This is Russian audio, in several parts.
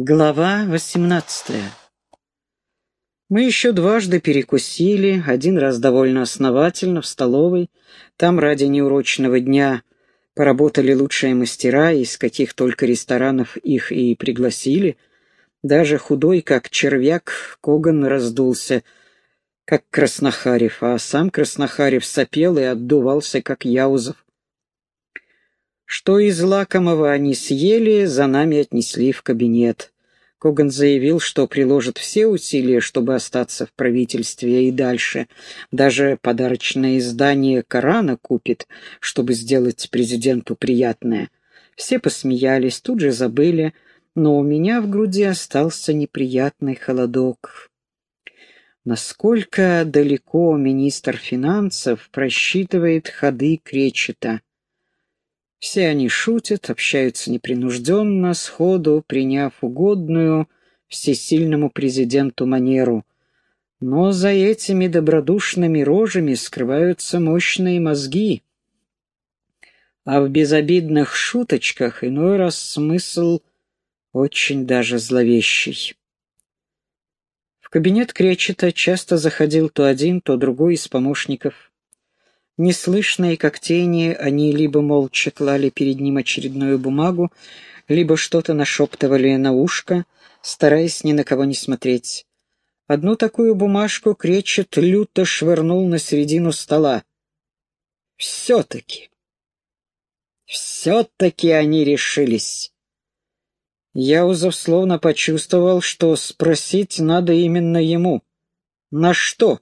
Глава восемнадцатая Мы еще дважды перекусили, один раз довольно основательно в столовой. Там ради неурочного дня поработали лучшие мастера, из каких только ресторанов их и пригласили. Даже худой, как червяк, Коган раздулся, как Краснохарев, а сам Краснохарев сопел и отдувался, как Яузов. Что из лакомого они съели, за нами отнесли в кабинет. Коган заявил, что приложит все усилия, чтобы остаться в правительстве и дальше. Даже подарочное издание Корана купит, чтобы сделать президенту приятное. Все посмеялись, тут же забыли, но у меня в груди остался неприятный холодок. Насколько далеко министр финансов просчитывает ходы Кречета? Все они шутят, общаются непринужденно, сходу приняв угодную всесильному президенту манеру. Но за этими добродушными рожами скрываются мощные мозги. А в безобидных шуточках иной раз смысл очень даже зловещий. В кабинет Кречета часто заходил то один, то другой из помощников. Неслышные, как тени, они либо молча клали перед ним очередную бумагу, либо что-то нашептывали на ушко, стараясь ни на кого не смотреть. Одну такую бумажку Кречет люто швырнул на середину стола. Все-таки, все-таки они решились. Яузов словно почувствовал, что спросить надо именно ему. На что?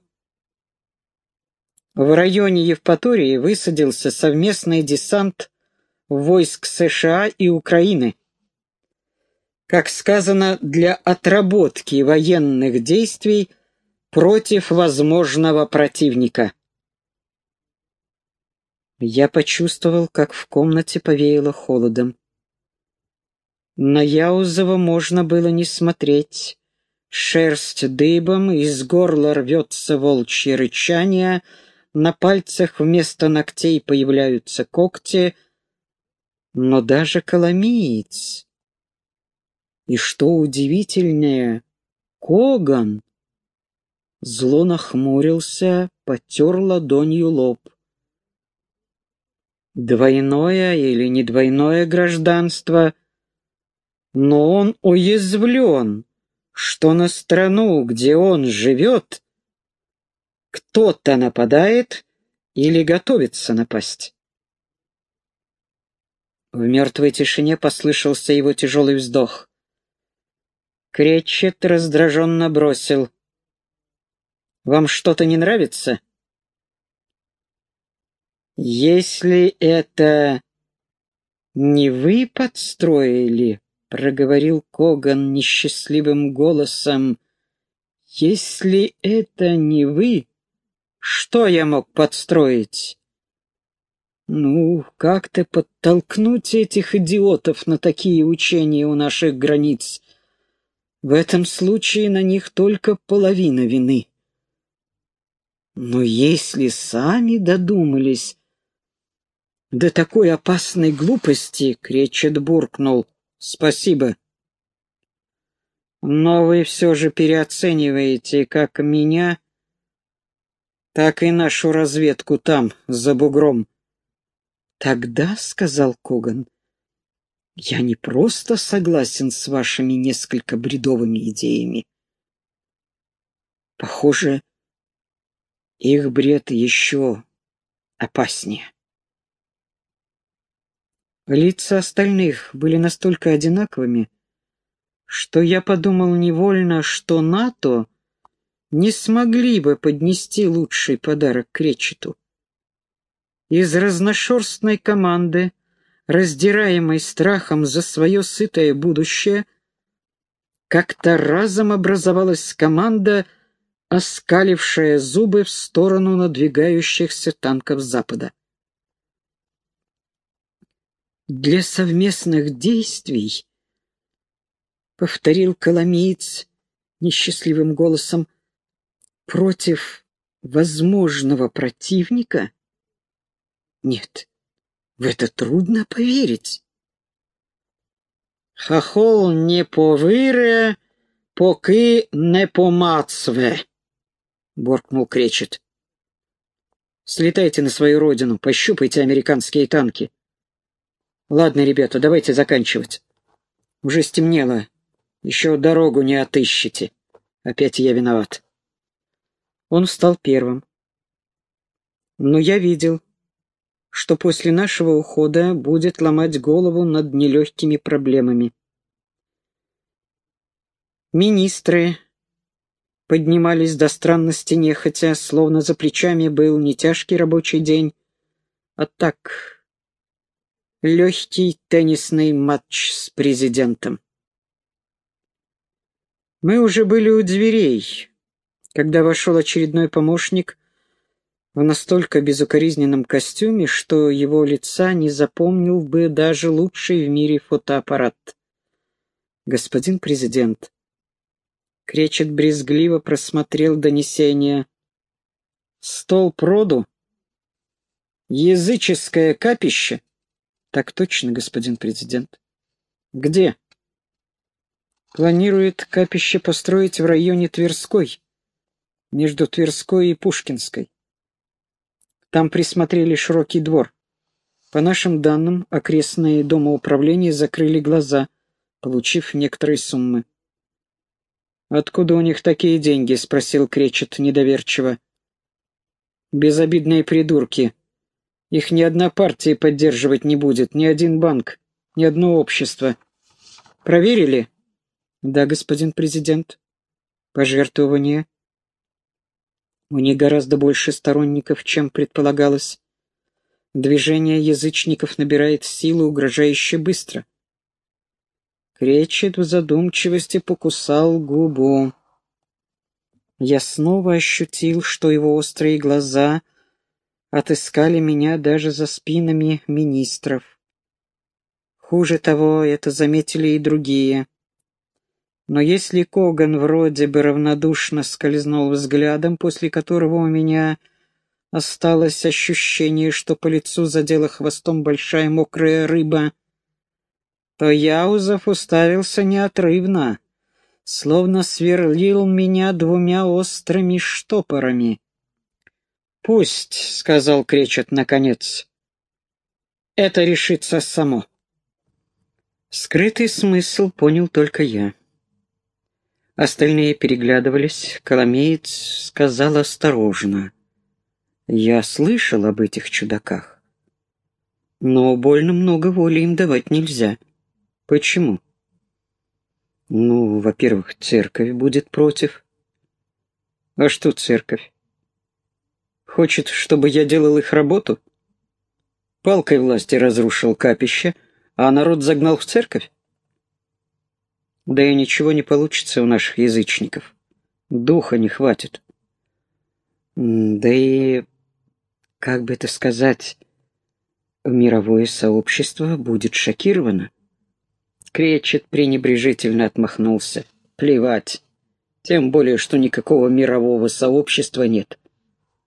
В районе Евпатории высадился совместный десант войск США и Украины. Как сказано, для отработки военных действий против возможного противника. Я почувствовал, как в комнате повеяло холодом. На Яузова можно было не смотреть. Шерсть дыбом, из горла рвется волчье рычание — на пальцах вместо ногтей появляются когти, но даже коломиец. И что удивительнее, Коган зло нахмурился, потер ладонью лоб. Двойное или не двойное гражданство, но он уязвлен, что на страну, где он живет, кто-то нападает или готовится напасть. В мертвой тишине послышался его тяжелый вздох. Кречет раздраженно бросил. «Вам что-то не нравится?» «Если это не вы подстроили, — проговорил Коган несчастливым голосом, — если это не вы, что я мог подстроить? Ну, как-то подтолкнуть этих идиотов на такие учения у наших границ. В этом случае на них только половина вины. Но если сами додумались до такой опасной глупости, Кречет буркнул, спасибо. Но вы все же переоцениваете как меня, так и нашу разведку там, за бугром. Тогда, — сказал Коган, — я не просто согласен с вашими несколько бредовыми идеями. Похоже, их бред еще опаснее. Лица остальных были настолько одинаковыми, что я подумал невольно, что НАТО не смогли бы поднести лучший подарок Кречету. Из разношерстной команды, раздираемой страхом за свое сытое будущее, как-то разом образовалась команда, оскалившая зубы в сторону надвигающихся танков Запада. «Для совместных действий», — повторил Коломиец несчастливым голосом, — против возможного противника? Нет, в это трудно поверить. Хохол не повире, поки не помацве, буркнул Кречет. Слетайте на свою родину, пощупайте американские танки. Ладно, ребята, давайте заканчивать. Уже стемнело. Еще дорогу не отыщете. Опять я виноват. Он встал первым. Но я видел, что после нашего ухода будет ломать голову над нелегкими проблемами. Министры поднимались до странности нехотя, словно за плечами был не тяжкий рабочий день, а так легкий теннисный матч с президентом. Мы уже были у дверей, когда вошел очередной помощник в настолько безукоризненном костюме, что его лица не запомнил бы даже лучший в мире фотоаппарат. «Господин президент», Кречет брезгливо просмотрел донесение. «Стол проду? Языческое капище?» «Так точно, господин президент». «Где?» «Планирует капище построить в районе Тверской, между Тверской и Пушкинской. Там присмотрели широкий двор. По нашим данным, окрестные домоуправления закрыли глаза, получив некоторые суммы. «Откуда у них такие деньги?» — спросил Кречет недоверчиво. «Безобидные придурки. Их ни одна партия поддерживать не будет, ни один банк, ни одно общество. Проверили?» «Да, господин президент. Пожертвования. У них гораздо больше сторонников, чем предполагалось. Движение язычников набирает силу угрожающе быстро». Кречет в задумчивости покусал губу. Я снова ощутил, что его острые глаза отыскали меня даже за спинами министров. Хуже того, это заметили и другие. Но если Коган вроде бы равнодушно скользнул взглядом, после которого у меня осталось ощущение, что по лицу задела хвостом большая мокрая рыба, то Яузов уставился неотрывно, словно сверлил меня двумя острыми штопорами. «Пусть», — сказал Кречет наконец, — «это решится само». Скрытый смысл понял только я. Остальные переглядывались, Коломеец сказал осторожно. «Я слышал об этих чудаках, но больно много воли им давать нельзя». Почему? Ну, во-первых, церковь будет против. А что церковь? Хочет, чтобы я делал их работу? Палкой власти разрушил капище, а народ загнал в церковь? Да и ничего не получится у наших язычников. Духа не хватит. Да и, как бы это сказать, мировое сообщество будет шокировано. Кречет пренебрежительно отмахнулся. Плевать. Тем более, что никакого мирового сообщества нет.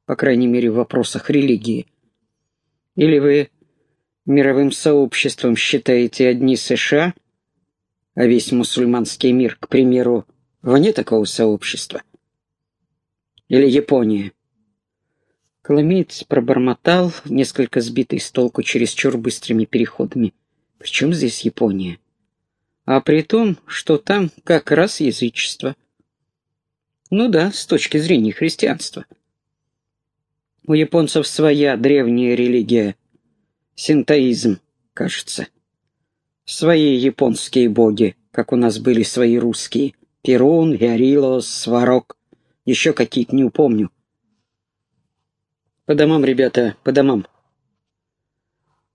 По крайней мере, в вопросах религии. Или вы мировым сообществом считаете одни США, а весь мусульманский мир, к примеру, вне такого сообщества? Или Япония? Коломеец пробормотал, несколько сбитый с толку чересчур быстрыми переходами. Причем здесь Япония? а при том, что там как раз язычество. Ну да, с точки зрения христианства. У японцев своя древняя религия. Синтоизм, кажется. Свои японские боги, как у нас были свои русские. Перун, Ярилос, Сварог. Еще какие-то не упомню. По домам, ребята, по домам.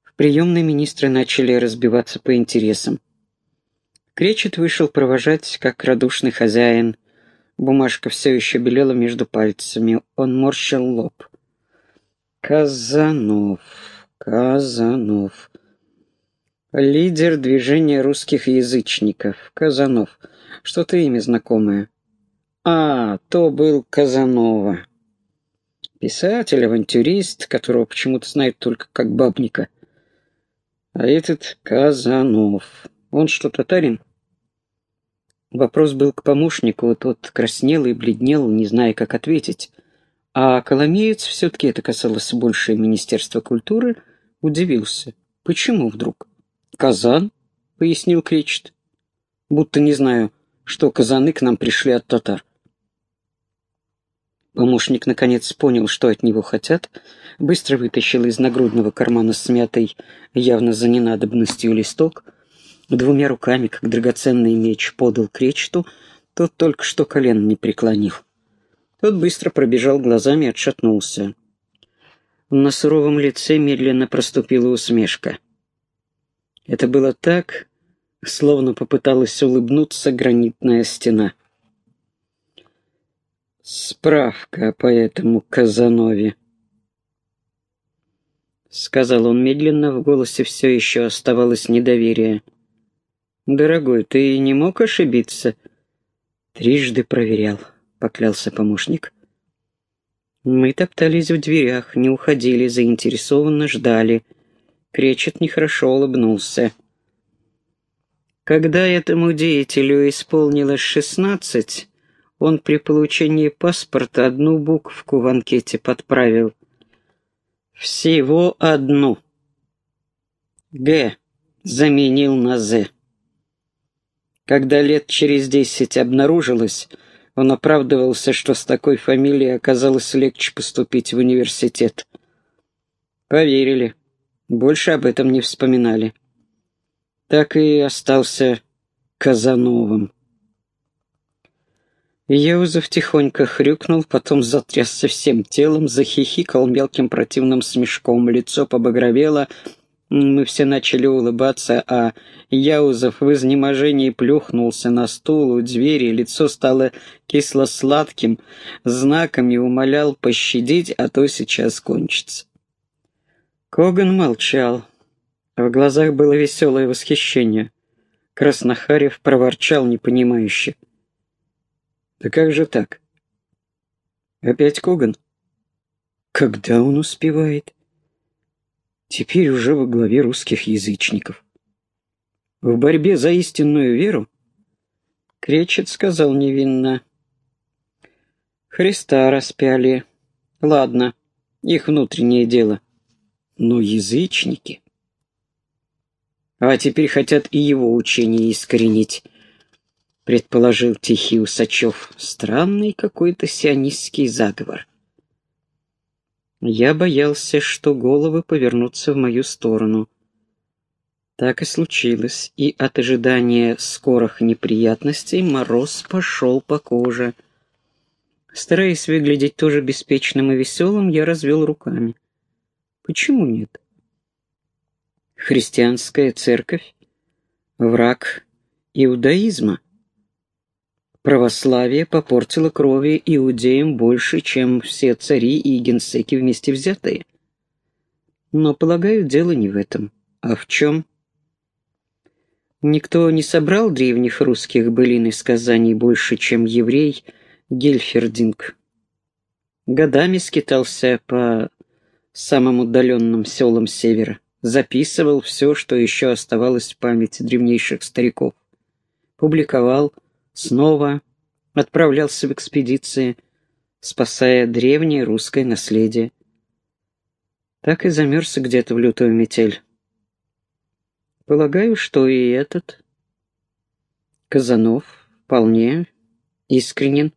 В приемной министры начали разбиваться по интересам. Кречет вышел провожать, как радушный хозяин. Бумажка все еще белела между пальцами. Он морщил лоб. Казанов, Казанов. Лидер движения русских язычников. Казанов. Что-то имя знакомое. А, то был Казанова. Писатель, авантюрист, которого почему-то знают только как бабника. А этот Казанов. Он что, татарин?» Вопрос был к помощнику, тот краснел и бледнел, не зная, как ответить. А Коломеец, все-таки это касалось больше Министерства культуры, удивился. «Почему вдруг?» «Казан», — пояснил Кречет. «Будто не знаю, что казаны к нам пришли от татар». Помощник наконец понял, что от него хотят, быстро вытащил из нагрудного кармана смятый, явно за ненадобностью листок, двумя руками, как драгоценный меч, подал кречету, тот только что колен не преклонил. Тот быстро пробежал глазами и отшатнулся. На суровом лице медленно проступила усмешка. Это было так, словно попыталась улыбнуться гранитная стена. «Справка по этому Казанове», — сказал он медленно, в голосе все еще оставалось недоверие. «Дорогой, ты не мог ошибиться?» «Трижды проверял», — поклялся помощник. Мы топтались в дверях, не уходили, заинтересованно ждали. Кречет нехорошо улыбнулся. Когда этому деятелю исполнилось шестнадцать, он при получении паспорта одну букву в анкете подправил. Всего одну. «Г» заменил на «З». Когда лет через десять обнаружилось, он оправдывался, что с такой фамилией оказалось легче поступить в университет. Поверили. Больше об этом не вспоминали. Так и остался Казановым. Еузов тихонько хрюкнул, потом затрясся всем телом, захихикал мелким противным смешком, лицо побагровело, мы все начали улыбаться, а Яузов в изнеможении плюхнулся на стул у двери, лицо стало кисло-сладким, знаками умолял пощадить, а то сейчас кончится. Коган молчал. В глазах было веселое восхищение. Краснохарев проворчал непонимающе. «Да как же так? Опять Коган? Когда он успевает?» теперь уже во главе русских язычников. В борьбе за истинную веру Кречет сказал невинно. Христа распяли. Ладно, их внутреннее дело. Но язычники... А теперь хотят и его учение искоренить, предположил Тихий Усачев. Странный какой-то сионистский заговор. Я боялся, что головы повернутся в мою сторону. Так и случилось, и от ожидания скорых неприятностей мороз пошел по коже. Стараясь выглядеть тоже беспечным и веселым, я развел руками. Почему нет? Христианская церковь — враг иудаизма. Православие попортило крови иудеям больше, чем все цари и генсеки вместе взятые. Но, полагаю, дело не в этом. А в чем? Никто не собрал древних русских былин и сказаний больше, чем еврей Гельфердинг. Годами скитался по самым удаленным селам севера, записывал все, что еще оставалось в памяти древнейших стариков, публиковал – снова отправлялся в экспедиции, спасая древнее русское наследие. Так и замерз где-то в лютую метель. Полагаю, что и этот Казанов вполне искренен.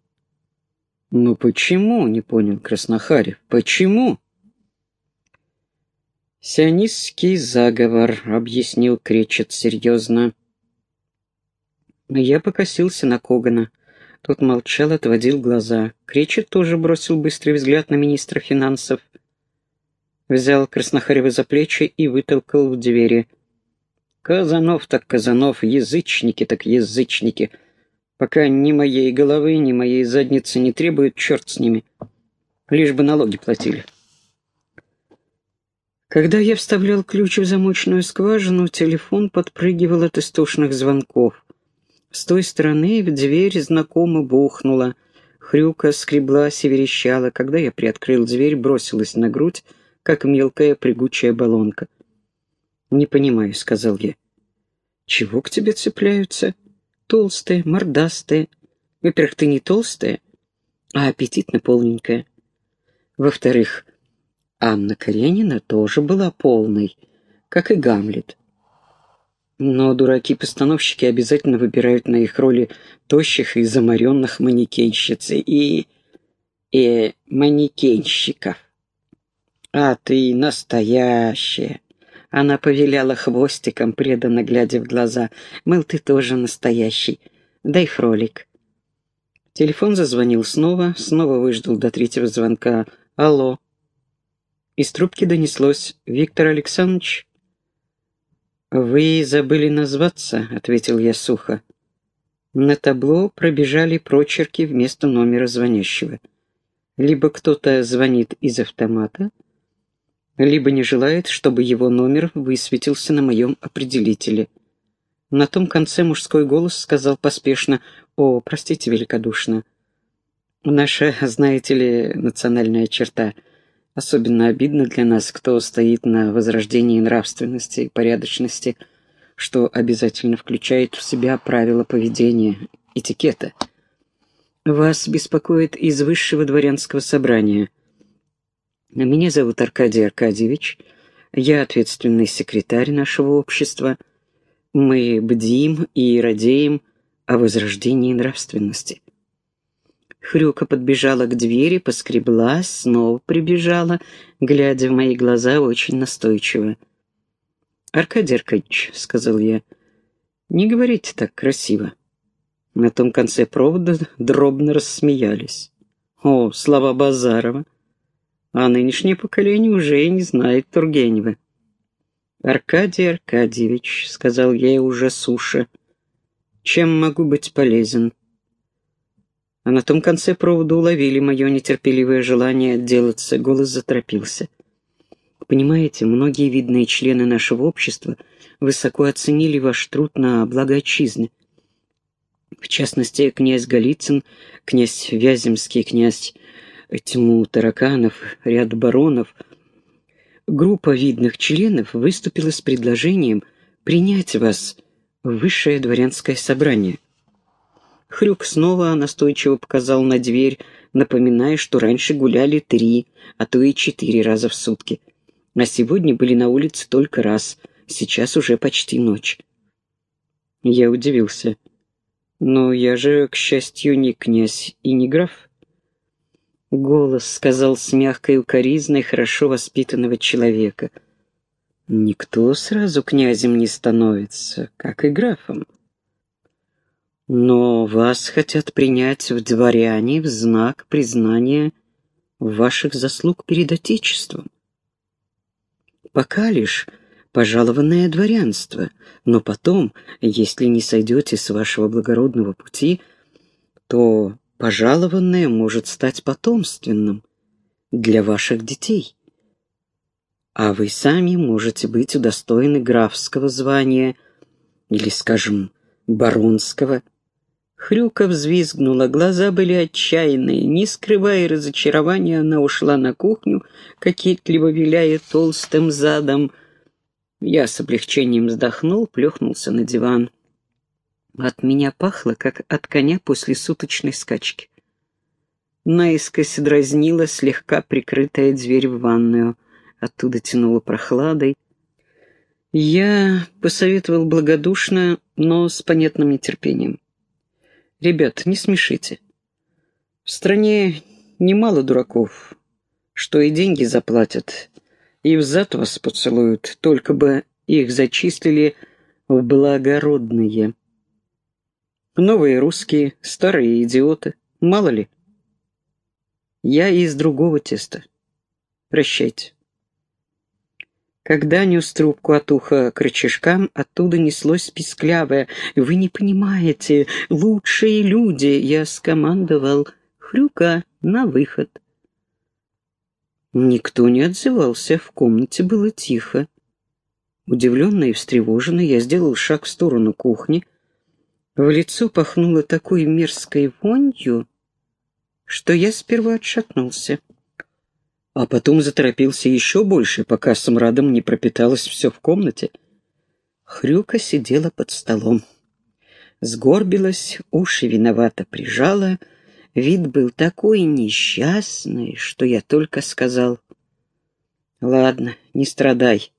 «Но почему?» — не понял Краснохарев. «Почему?» «Сионистский заговор», — объяснил Кречет серьезно. Я покосился на Когана. Тот молчал, отводил глаза. Кречет тоже бросил быстрый взгляд на министра финансов. Взял Краснохарева за плечи и вытолкал в двери. «Казанов так Казанов, язычники так язычники. Пока ни моей головы, ни моей задницы не требуют, черт с ними. Лишь бы налоги платили». Когда я вставлял ключ в замочную скважину, телефон подпрыгивал от истошных звонков. С той стороны в дверь знакомо бухнула. Хрюка скреблась и верещала. Когда я приоткрыл дверь, бросилась на грудь, как мелкая прыгучая баллонка. «Не понимаю», — сказал я. Чего к тебе цепляются? Толстые, мордастые. Во-первых, ты не толстая, а аппетитно полненькая. Во-вторых, Анна Каренина тоже была полной, как и Гамлет. Но дураки-постановщики обязательно выбирают на их роли тощих и заморенных манекенщиц и... и манекенщиков. А ты настоящая. Она повеляла хвостиком, преданно глядя в глаза. Мыл, ты тоже настоящий. Дай фролик. Телефон зазвонил снова, снова выждал до третьего звонка. Алло. Из трубки донеслось. «Виктор Александрович?» «Вы забыли назваться», — ответил я сухо. На табло пробежали прочерки вместо номера звонящего. Либо кто-то звонит из автомата, либо не желает, чтобы его номер высветился на моем определителе. На том конце мужской голос сказал поспешно «О, простите великодушно». Наша, знаете ли, национальная черта — Особенно обидно для нас, кто стоит на возрождении нравственности и порядочности, что обязательно включает в себя правила поведения, этикета. Вас беспокоит из высшего дворянского собрания. Меня зовут Аркадий Аркадьевич. Я ответственный секретарь нашего общества. Мы бдим и радеем о возрождении нравственности. Хрюка подбежала к двери, поскреблась, снова прибежала, глядя в мои глаза очень настойчиво. «Аркадий Аркадьевич», — сказал я, — «не говорите так красиво». На том конце провода дробно рассмеялись. «О, слова Базарова! А нынешнее поколение уже и не знает Тургенева». «Аркадий Аркадьевич», — сказал я уже суша, — «чем могу быть полезен?» А на том конце провода уловили мое нетерпеливое желание отделаться, голос заторопился. Понимаете, многие видные члены нашего общества высоко оценили ваш труд на благо отчизны. В частности, князь Голицын, князь Вяземский, князь Тьму Тараканов, ряд баронов. Группа видных членов выступила с предложением принять вас в высшее дворянское собрание. Хрюк снова настойчиво показал на дверь, напоминая, что раньше гуляли три, а то и четыре раза в сутки. А сегодня были на улице только раз, сейчас уже почти ночь. Я удивился. Но я же, к счастью, не князь и не граф. Голос сказал с мягкой укоризной хорошо воспитанного человека. Никто сразу князем не становится, как и графом. Но вас хотят принять в дворяне в знак признания ваших заслуг перед Отечеством. Пока лишь пожалованное дворянство, но потом, если не сойдете с вашего благородного пути, то пожалованное может стать потомственным для ваших детей. А вы сами можете быть удостоены графского звания или, скажем, баронского – Хрюка взвизгнула, глаза были отчаянные. Не скрывая разочарования, она ушла на кухню, кокетливо виляя толстым задом. Я с облегчением вздохнул, плюхнулся на диван. От меня пахло, как от коня после суточной скачки. Наискось дразнила слегка прикрытая дверь в ванную. Оттуда тянуло прохладой. Я посоветовал благодушно, но с понятным нетерпением. Ребят, не смешите. В стране немало дураков, что и деньги заплатят, и взад вас поцелуют, только бы их зачислили в благородные. Новые русские, старые идиоты, мало ли. Я из другого теста. Прощайте. Когда нес трубку от уха к рычажкам, оттуда неслось писклявое. «Вы не понимаете, лучшие люди!» Я скомандовал «Хрюка, на выход!» Никто не отзывался, в комнате было тихо. Удивленный и встревоженный, я сделал шаг в сторону кухни. В лицо пахнуло такой мерзкой вонью, что я сперва отшатнулся а потом заторопился еще больше, пока с мрадом не пропиталось все в комнате. Хрюка сидела под столом. Сгорбилась, уши виновато прижала. Вид был такой несчастный, что я только сказал. «Ладно, не страдай.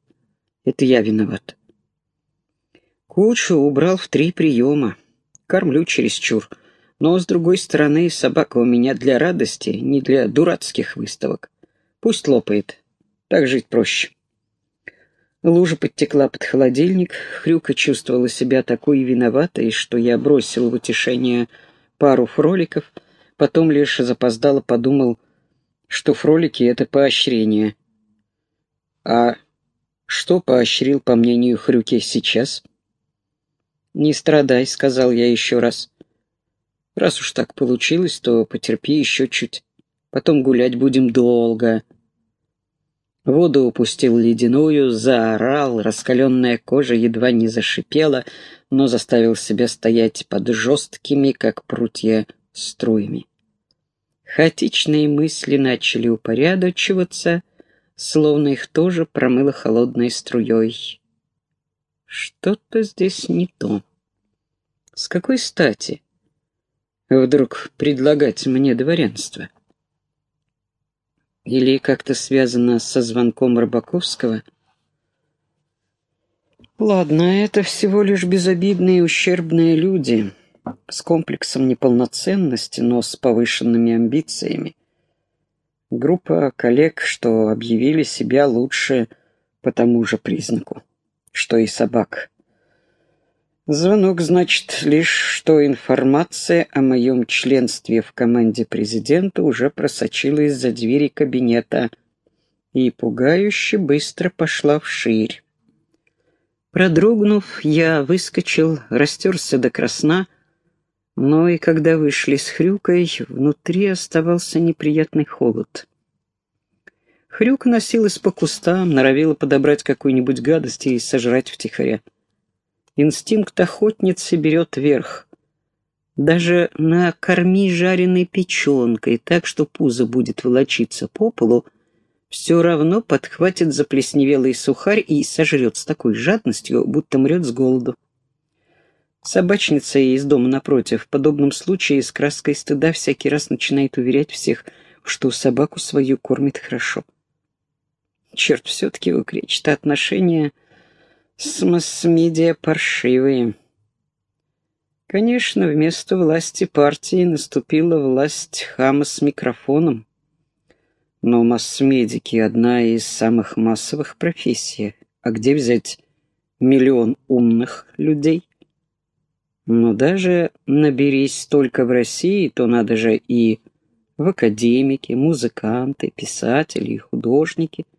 Это я виноват». Кучу убрал в три приема. Кормлю чересчур. Но, с другой стороны, собака у меня для радости, не для дурацких выставок. Пусть лопает. Так жить проще. Лужа подтекла под холодильник. Хрюка чувствовала себя такой виноватой, что я бросил в утешение пару фроликов, потом лишь запоздало подумал, что фролики — это поощрение. А что поощрил, по мнению Хрюки, сейчас? «Не страдай», — сказал я еще раз. «Раз уж так получилось, то потерпи еще чуть. Потом гулять будем долго». Воду упустил ледяную, заорал, раскаленная кожа едва не зашипела, но заставил себя стоять под жесткими, как прутья, струями. Хаотичные мысли начали упорядочиваться, словно их тоже промыло холодной струей. Что-то здесь не то. С какой стати вдруг предлагать мне дворянство? Или как-то связано со звонком Рыбаковского? Ладно, это всего лишь безобидные ущербные люди с комплексом неполноценности, но с повышенными амбициями. Группа коллег, что объявили себя лучше по тому же признаку, что и собак. Звонок значит лишь, что информация о моем членстве в команде президента уже просочилась за двери кабинета и пугающе быстро пошла вширь. Продрогнув, я выскочил, растерся до красна, но и когда вышли с хрюкой, внутри оставался неприятный холод. Хрюк носилась по кустам, норовила подобрать какую-нибудь гадость и сожрать втихаря. Инстинкт охотницы берет верх. Даже на корми жареной печенкой, так что пузо будет волочиться по полу, все равно подхватит заплесневелый сухарь и сожрет с такой жадностью, будто мрет с голоду. Собачница из дома напротив в подобном случае с краской стыда всякий раз начинает уверять всех, что собаку свою кормит хорошо. Черт, все-таки у Кречета отношения с масс-медиа паршивые. Конечно, вместо власти партии наступила власть хама с микрофоном. Но масс-медики — одна из самых массовых профессий. А где взять миллион умных людей? Но даже наберись только в России, то надо же и в академики, музыканты, писатели и художники —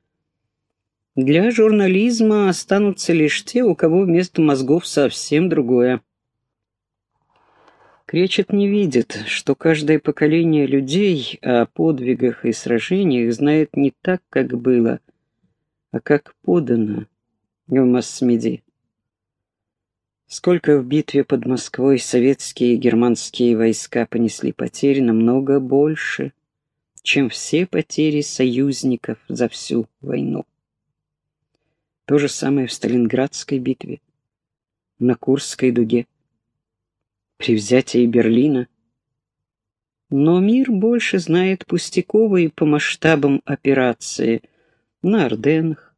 для журнализма останутся лишь те, у кого вместо мозгов совсем другое. Кречет не видит, что каждое поколение людей о подвигах и сражениях знает не так, как было, а как подано в масс-меди. Сколько в битве под Москвой советские и германские войска понесли потерь, намного больше, чем все потери союзников за всю войну. То же самое в Сталинградской битве, на Курской дуге, при взятии Берлина. Но мир больше знает пустяковые по масштабам операции на Орденах,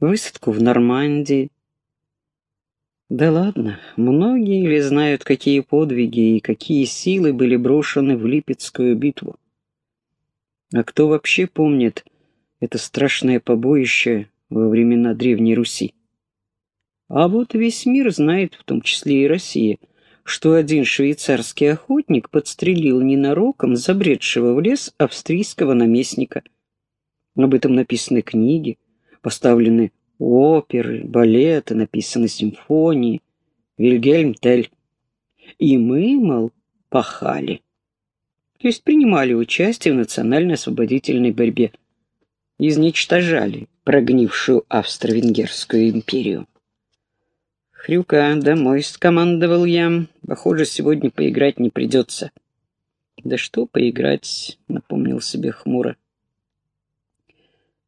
высадку в Нормандии. Да ладно, многие ли знают, какие подвиги и какие силы были брошены в Липецкую битву? А кто вообще помнит это страшное побоище во времена Древней Руси. А вот весь мир знает, в том числе и Россия, что один швейцарский охотник подстрелил ненароком забредшего в лес австрийского наместника. Об этом написаны книги, поставлены оперы, балеты, написаны симфонии, Вильгельм Тель. И мы, мол, пахали. То есть принимали участие в национально-освободительной борьбе. Изничтожали прогнившую Австро-Венгерскую империю. «Хрюка, домой!» — скомандовал я. «Похоже, сегодня поиграть не придется». «Да что поиграть?» — напомнил себе хмуро.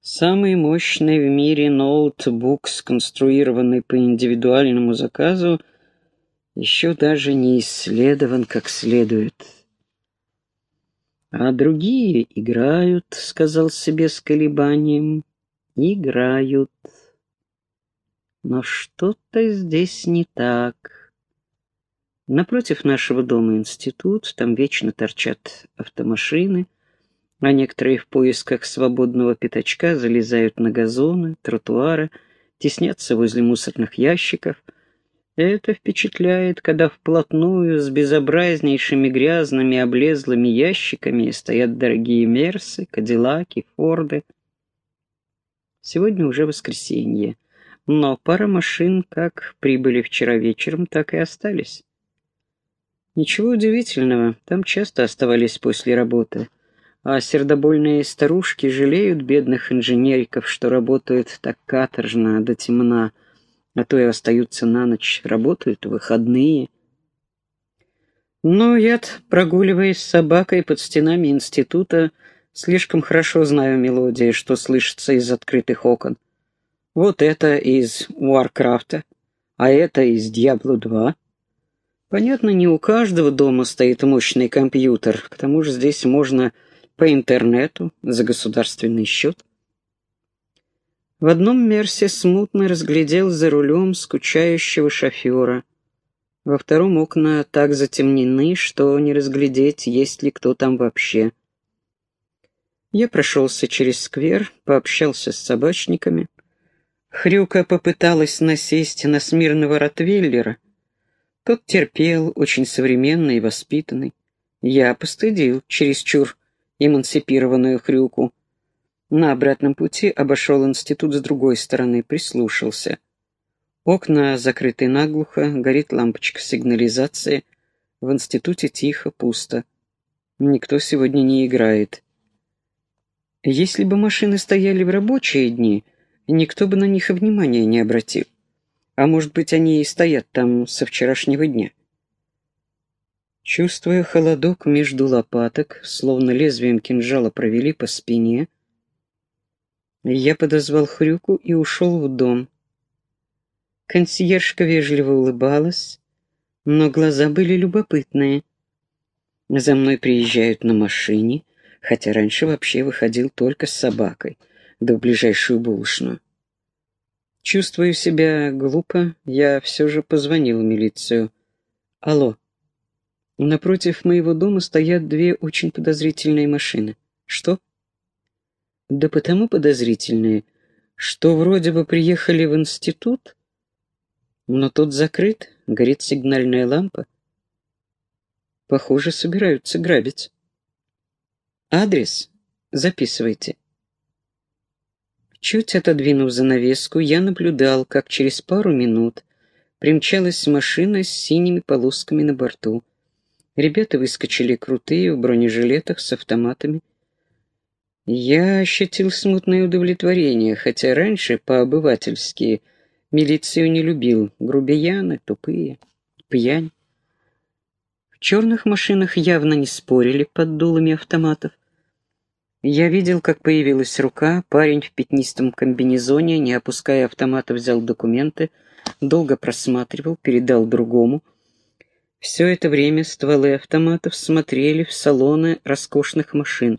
Самый мощный в мире ноутбук, сконструированный по индивидуальному заказу, еще даже не исследован как следует. А другие играют, сказал себе с колебанием, играют. Но что-то здесь не так. Напротив нашего дома институт, там вечно торчат автомашины, а некоторые в поисках свободного пятачка залезают на газоны, тротуары, теснятся возле мусорных ящиков. Это впечатляет, когда вплотную с безобразнейшими грязными облезлыми ящиками стоят дорогие мерсы, кадиллаки, форды. Сегодня уже воскресенье, но пара машин как прибыли вчера вечером, так и остались. Ничего удивительного, там часто оставались после работы — а сердобольные старушки жалеют бедных инженериков, что работают так каторжно до темна, а то и остаются на ночь, работают выходные. Но я прогуливаясь с собакой под стенами института, слишком хорошо знаю мелодии, что слышится из открытых окон. Вот это из Уаркрафта, а это из Диабло 2. Понятно, не у каждого дома стоит мощный компьютер, к тому же здесь можно по интернету за государственный счет. В одном Мерсе смутно разглядел за рулем скучающего шофера. Во втором окна так затемнены, что не разглядеть, есть ли кто там вообще. Я прошелся через сквер, пообщался с собачниками. Хрюка попыталась насесть на смирного ротвейлера. Тот терпел, очень современный и воспитанный. Я постыдил чересчур эмансипированную хрюку. На обратном пути обошел институт с другой стороны, прислушался. Окна закрыты наглухо, горит лампочка сигнализации. В институте тихо, пусто. Никто сегодня не играет. Если бы машины стояли в рабочие дни, никто бы на них и внимания не обратил. А может быть, они и стоят там со вчерашнего дня. Чувствуя холодок между лопаток, словно лезвием кинжала провели по спине, я подозвал Хрюку и ушел в дом. Консьержка вежливо улыбалась, но глаза были любопытные. За мной приезжают на машине, хотя раньше вообще выходил только с собакой, да в ближайшую булочную. Чувствую себя глупо, я все же позвонил в милицию. «Алло, Напротив моего дома стоят две очень подозрительные машины. Что? Да потому подозрительные, что вроде бы приехали в институт, но тот закрыт, горит сигнальная лампа. Похоже, собираются грабить. Адрес записывайте. Чуть отодвинув занавеску, я наблюдал, как через пару минут примчалась машина с синими полосками на борту. Ребята выскочили крутые в бронежилетах с автоматами. Я ощутил смутное удовлетворение, хотя раньше, по-обывательски, милицию не любил. Грубияны, тупые, пьянь. В черных машинах явно не спорили под дулами автоматов. Я видел, как появилась рука, парень в пятнистом комбинезоне, не опуская автомата, взял документы, долго просматривал, передал другому — все это время стволы автоматов смотрели в салоны роскошных машин,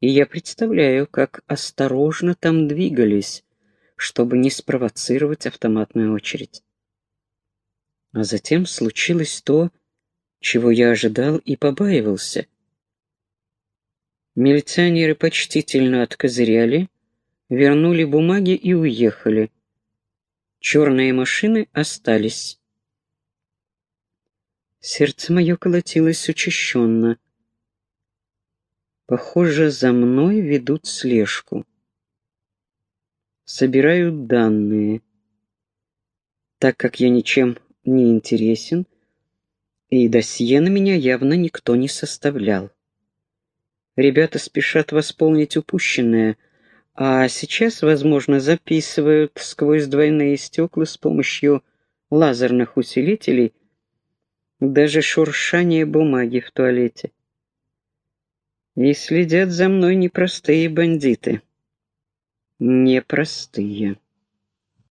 и я представляю, как осторожно там двигались, чтобы не спровоцировать автоматную очередь. А затем случилось то, чего я ожидал и побаивался. Милиционеры почтительно откозыряли, вернули бумаги и уехали. Черные машины остались. Сердце мое колотилось учащенно. Похоже, за мной ведут слежку. Собирают данные. Так как я ничем не интересен, и досье на меня явно никто не составлял. Ребята спешат восполнить упущенное, а сейчас, возможно, записывают сквозь двойные стекла с помощью лазерных усилителей даже шуршание бумаги в туалете. И следят за мной непростые бандиты. непростые.